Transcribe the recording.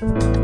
Bye.